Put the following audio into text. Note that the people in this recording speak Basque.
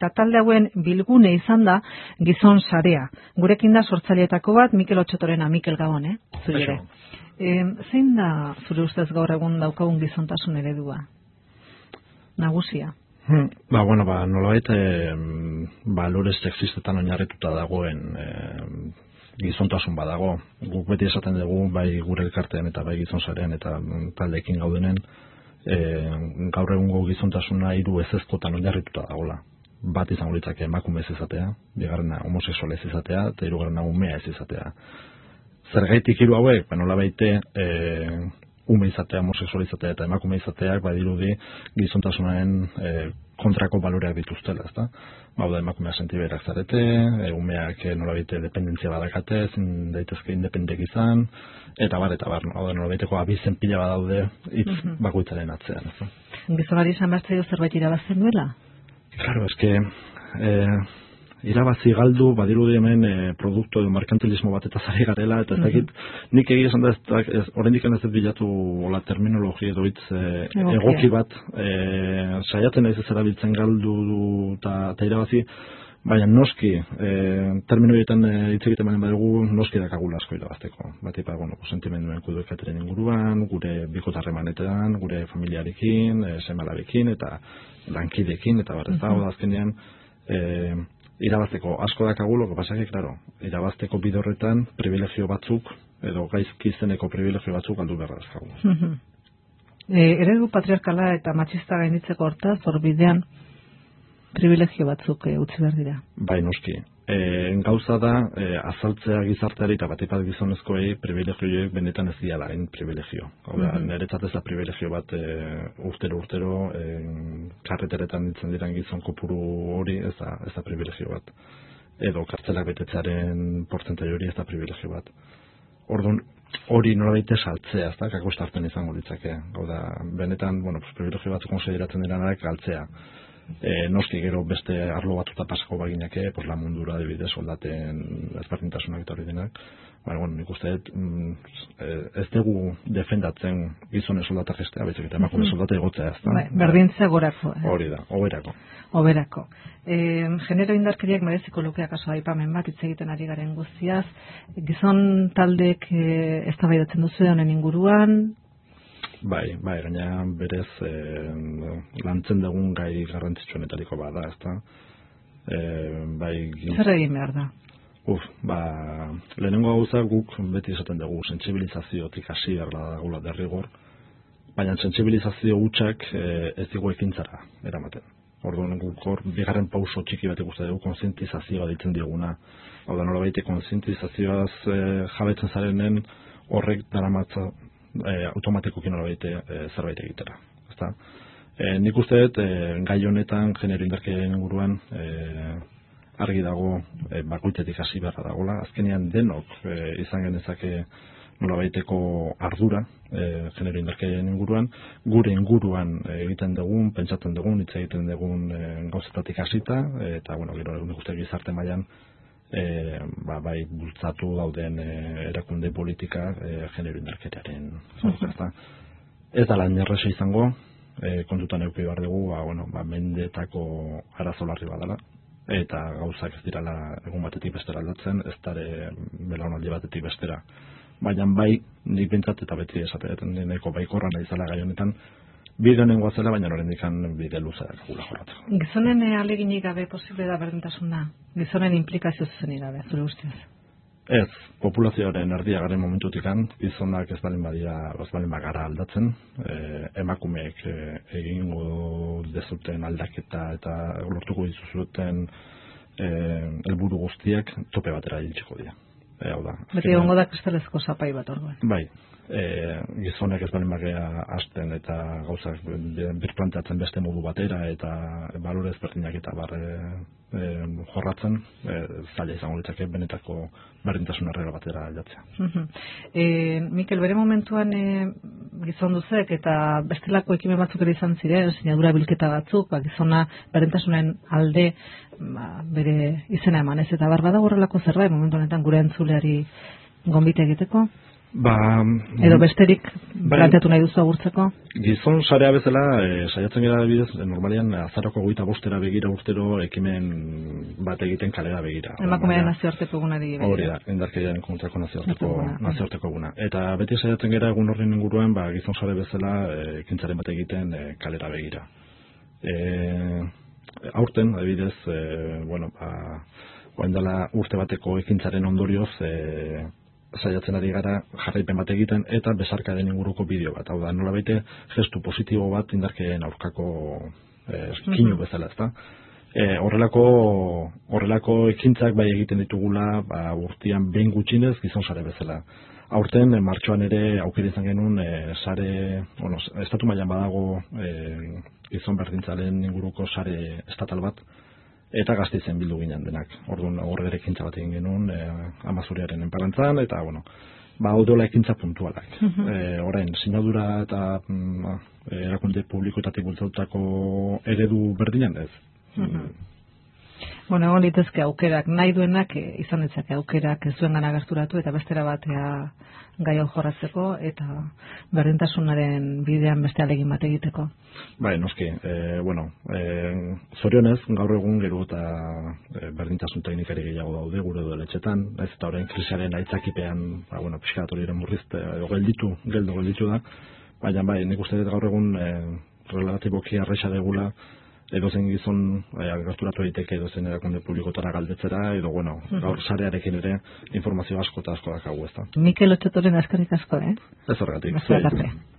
eta talde hauen bilgune izan da gizon sarea. Gurekin da sortzaileetako bat Mikel Otxotorena, Mikel Gabon, eh? Zure. E, zein da zure ustez gaur egun daukagun gizontasun eredua? Nagusia. Hmm, ba, bueno, ba, nolabait, eh, balores sexistetan oinarrituta dagoen eh, gizontasun badago. Guk beti esaten dugu, bai gure elkartean eta bai gizon sarean eta taldeekin gaudenen, e, gaur egungo gizontasuna hiru ez ezkotan oinarrituta dagola. Bat izango litzake emakume ez izatea, bigarrena homosexual ez izatea, eta hirugarrena umea ez izatea. Zergaitik hiru hauek, ba nola baite, e, ume izatea, homosexual izatea eta emakume izateak badirudi gizontasunaren e, kontrako baloreak dituztela, ezta? Ba, da emakumea sentiberak zarete, e, umeak e, nolabite dependentzia badakate, zin daitezke independek izan, eta bar, eta bar, hau da nolabaiteko abizen pila badaude hitz mm -hmm. bakoitzaren atzean, ezta? Gizonari behar zerbait irabazten duela? Claro, eske, eh, irabazi galdu badirudi hemen e, produktu edo merkantilismo bat eta zari garela eta ez dakit nik egia esan da ez oraindik ez dut bilatu hola terminologia edo hitz e, egoki bat e, saiatzen naiz ez erabiltzen galdu eta ta irabazi Baina noski, e, termino horietan hitz egiten balen badugu, noski dakagula asko irabazteko. Bat ipa, bueno, sentimenduen kudukateren inguruan, gure bikotarremanetan, gure familiarekin, e, semalarekin, eta lankidekin, eta bat ez da, azkenean, e, irabazteko asko dakagu, loko pasake, klaro, irabazteko bidorretan privilegio batzuk, edo gaizki zeneko privilegio batzuk aldu berra dazkagu. e, eredu patriarkala eta machista gainitzeko hortaz, hor bidean privilegio batzuk e, utzi behar dira. Bai, noski e, gauza da e, azaltzea gizarteari eta bat ipat gizonezkoei privilegioek benetan ez diala hain privilegio. Hau da, mm -hmm. ez da privilegio bat e, urtero urtero e, karreteretan ditzen diren gizon kopuru hori ez da, ez da privilegio bat. Edo kartzelak betetzaren porcentai hori ez da privilegio bat. Orduan, hori nola baita saltzea, ez da, kako izango ditzake. Hau da, benetan, bueno, pues, privilegio bat konsideratzen dira narak galtzea e, noski gero beste arlo batuta pasako baginake, pues la mundura adibidez soldaten ezberdintasunak eta hori denak. Baina, bueno, nik uste mm, ez dugu defendatzen gizone soldata gestea, bezik eta emakume soldata egotzea ez da. Bai, berdintza gorako. Eh? Hori da, oberako. Oberako. E, genero indarkeriak mereziko lukeak aso aipamen bat hitz egiten ari garen guztiaz. Gizon taldek e, ez da duzu honen inguruan, Bai, bai, gaina berez e, lantzen dugun gai garrantzitsuenetariko bada, ezta? E, bai, Zer egin behar da? Uf, ba, lehenengo gauza guk beti esaten dugu, sensibilizaziotik hasi behar da gula derrigor, baina sensibilizazio gutxak e, ez dugu ekintzara, eramaten. Orduan guk hor, bigarren pauso txiki bat ikusten dugu, konsientizazioa ditzen dioguna. Hau da, nola baite, konsientizazioaz e, jabetzen zarenen horrek dara matza e, automatikoki nola e, zerbait egitera. Ezta? E, nik uste dut, e, gai honetan, genero indarkeen inguruan, e, argi dago e, bakoitetik hasi beharra dagola. Azkenean denok e, izan genezake nola baiteko ardura e, genero indarkeen inguruan, gure inguruan egiten dugun, pentsatzen dugun, hitz egiten dugun e, gauzetatik hasita, eta bueno, gero nik uste gizarte mailan e, ba, bai bultzatu dauden e, erakunde politika e, genero indarketaren zortzerta. Ez da lan erresa izango, e, kontutan euki behar dugu, ba, bueno, ba, mendetako arazo larri badala, eta gauzak ez dirala egun batetik bestera aldatzen, ez dara belaunaldi batetik bestera. Baina bai, nik bintzat eta beti esaten deneko baikorra nahi zela gai honetan, bide honen guazela, baina horren dikan bide luzeak gula jorratzeko. Gizonen aleginik gabe posible da berdintasuna? Gizonen implikazio zuzen gabe, zure ustez? Ez, populazioaren erdia garen momentutikan, gizonak ez balin badia, ez balin bagara aldatzen, e, emakumeek e, egingo dezuten aldaketa eta lortuko dizuzuten e, guztiak tope batera hiltzeko dira. E, hau da. Beti ongo da kristalezko zapai bat orduan. Bai, e, gizonek ez balen bagea hasten eta gauzak birplanteatzen beste modu batera eta balore ezberdinak eta barre e, jorratzen e, zaila izango litzake benetako berdintasun errega batera jatzea. e, Mikel, bere momentuan e, gizon duzek eta bestelako ekimen batzuk ere izan ziren, sinadura bilketa batzuk, ba, gizona berdintasunen alde ba, bere izena eman ez eta barba da horrelako zerbait momentu honetan gure entzuleari gombite egiteko? Ba, Edo besterik Bai. planteatu nahi duzu agurtzeko? Gizon sarea bezala, e, saiatzen gara bidez, normalian azaroko goita bostera begira urtero ekimen bat egiten kalera begira. Emakumearen Baina- nazioarteko egunari begira. Hori da, indarkeriaren kontrako nazioarteko, Eguna. nazioarteko eguna. Eta beti saiatzen gara egun horren inguruan, ba, gizon sare bezala e, ekintzaren bat egiten e, kalera begira. E, aurten, adibidez, e, bueno, ba, dela urte bateko ekintzaren ondorioz, e, saiatzen ari gara jarraipen bat egiten eta besarkaren inguruko bideo bat. Hau da, nola baite gestu positibo bat indarkeen aurkako e, kinu bezala, ezta? E, horrelako horrelako ekintzak bai egiten ditugula ba, urtean behin gutxinez gizon sare bezala. Aurten e, martxoan ere aukera izan genuen e, sare, bueno, estatu mailan badago e, gizon berdintzaren inguruko sare estatal bat eta gazteizen bildu ginen denak. Orduan horre ekintza bat egin genuen e, amazuriaren enparantzan eta bueno, ba odola ekintza puntualak. e, orain, sinadura eta mm, erakunde publikoetatik bultzatutako eredu berdinan ez. Bueno, egon litezke aukerak, nahi duenak eh, izan ditzake aukerak ez gana gerturatu eta bestera batea gai hau jorratzeko eta berdintasunaren bidean beste alegin bat egiteko. Bai, noski, e, bueno, e, zorionez, gaur egun gero eta e, berdintasun teknikari gehiago daude gure doletxetan, ez eta orain krisiaren aitzakipean, ba, bueno, pixkat hori ere murrizte, edo gelditu, geldo gelditu da, baina bai, nik uste dut gaur egun e, relatiboki arraixa degula, edo zen gizon e, gerturatu daiteke edo zen erakunde publikotara galdetzera, edo bueno, gaur sarearekin ere informazio asko eta asko dakagu ez. Mikel Otxetoren askarrik asko, eh? Ez horregatik.